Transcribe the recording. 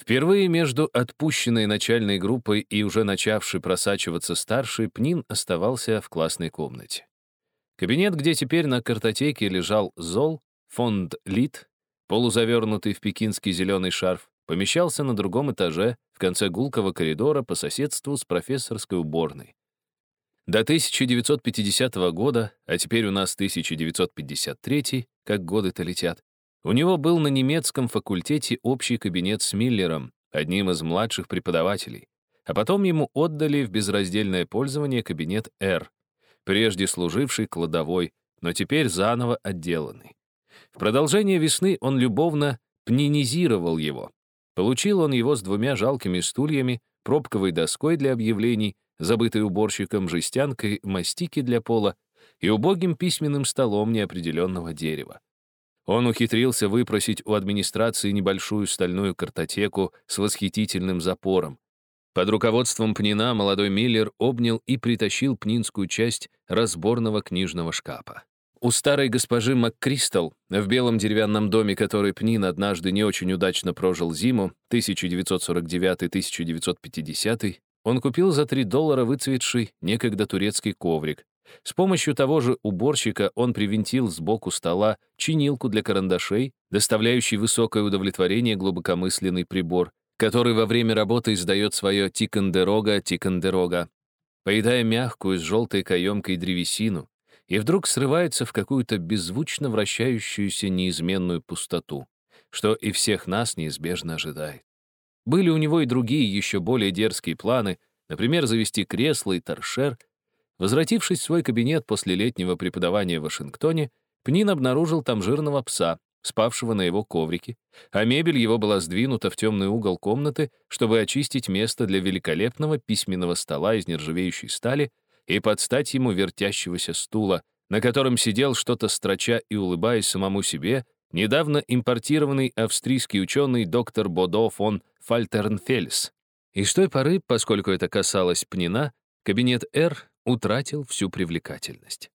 Впервые между отпущенной начальной группой и уже начавшей просачиваться старшей Пнин оставался в классной комнате. Кабинет, где теперь на картотеке лежал зол, фонд лит, полузавернутый в пекинский зеленый шарф, помещался на другом этаже, в конце гулкого коридора по соседству с профессорской уборной. До 1950 года, а теперь у нас 1953, как годы-то летят, у него был на немецком факультете общий кабинет с Миллером, одним из младших преподавателей, а потом ему отдали в безраздельное пользование кабинет «Р», прежде служивший кладовой, но теперь заново отделанный. В продолжение весны он любовно пнинизировал его. Получил он его с двумя жалкими стульями, пробковой доской для объявлений, забытой уборщиком жестянкой мастики для пола и убогим письменным столом неопределенного дерева. Он ухитрился выпросить у администрации небольшую стальную картотеку с восхитительным запором. Под руководством Пнина молодой Миллер обнял и притащил пнинскую часть разборного книжного шкафа. У старой госпожи МакКристал в белом деревянном доме, который Пнин однажды не очень удачно прожил зиму, 1949-1950, он купил за 3 доллара выцветший некогда турецкий коврик, с помощью того же уборщика он привинтил сбоку стола чинилку для карандашей, доставляющий высокое удовлетворение глубокомысленный прибор, который во время работы издает свое тикандерога тикандерога, поедая мягкую с желтой каемкой древесину, и вдруг срывается в какую-то беззвучно вращающуюся неизменную пустоту, что и всех нас неизбежно ожидает. Были у него и другие еще более дерзкие планы, например, завести кресло и торшер — Возвратившись в свой кабинет после летнего преподавания в Вашингтоне, Пнин обнаружил там жирного пса, спавшего на его коврике, а мебель его была сдвинута в темный угол комнаты, чтобы очистить место для великолепного письменного стола из нержавеющей стали и подстать ему вертящегося стула, на котором сидел что-то строча и улыбаясь самому себе, недавно импортированный австрийский ученый доктор Бодо фон Фальтернфельс. И с той поры, поскольку это касалось Пнина, кабинет «Р» утратил всю привлекательность.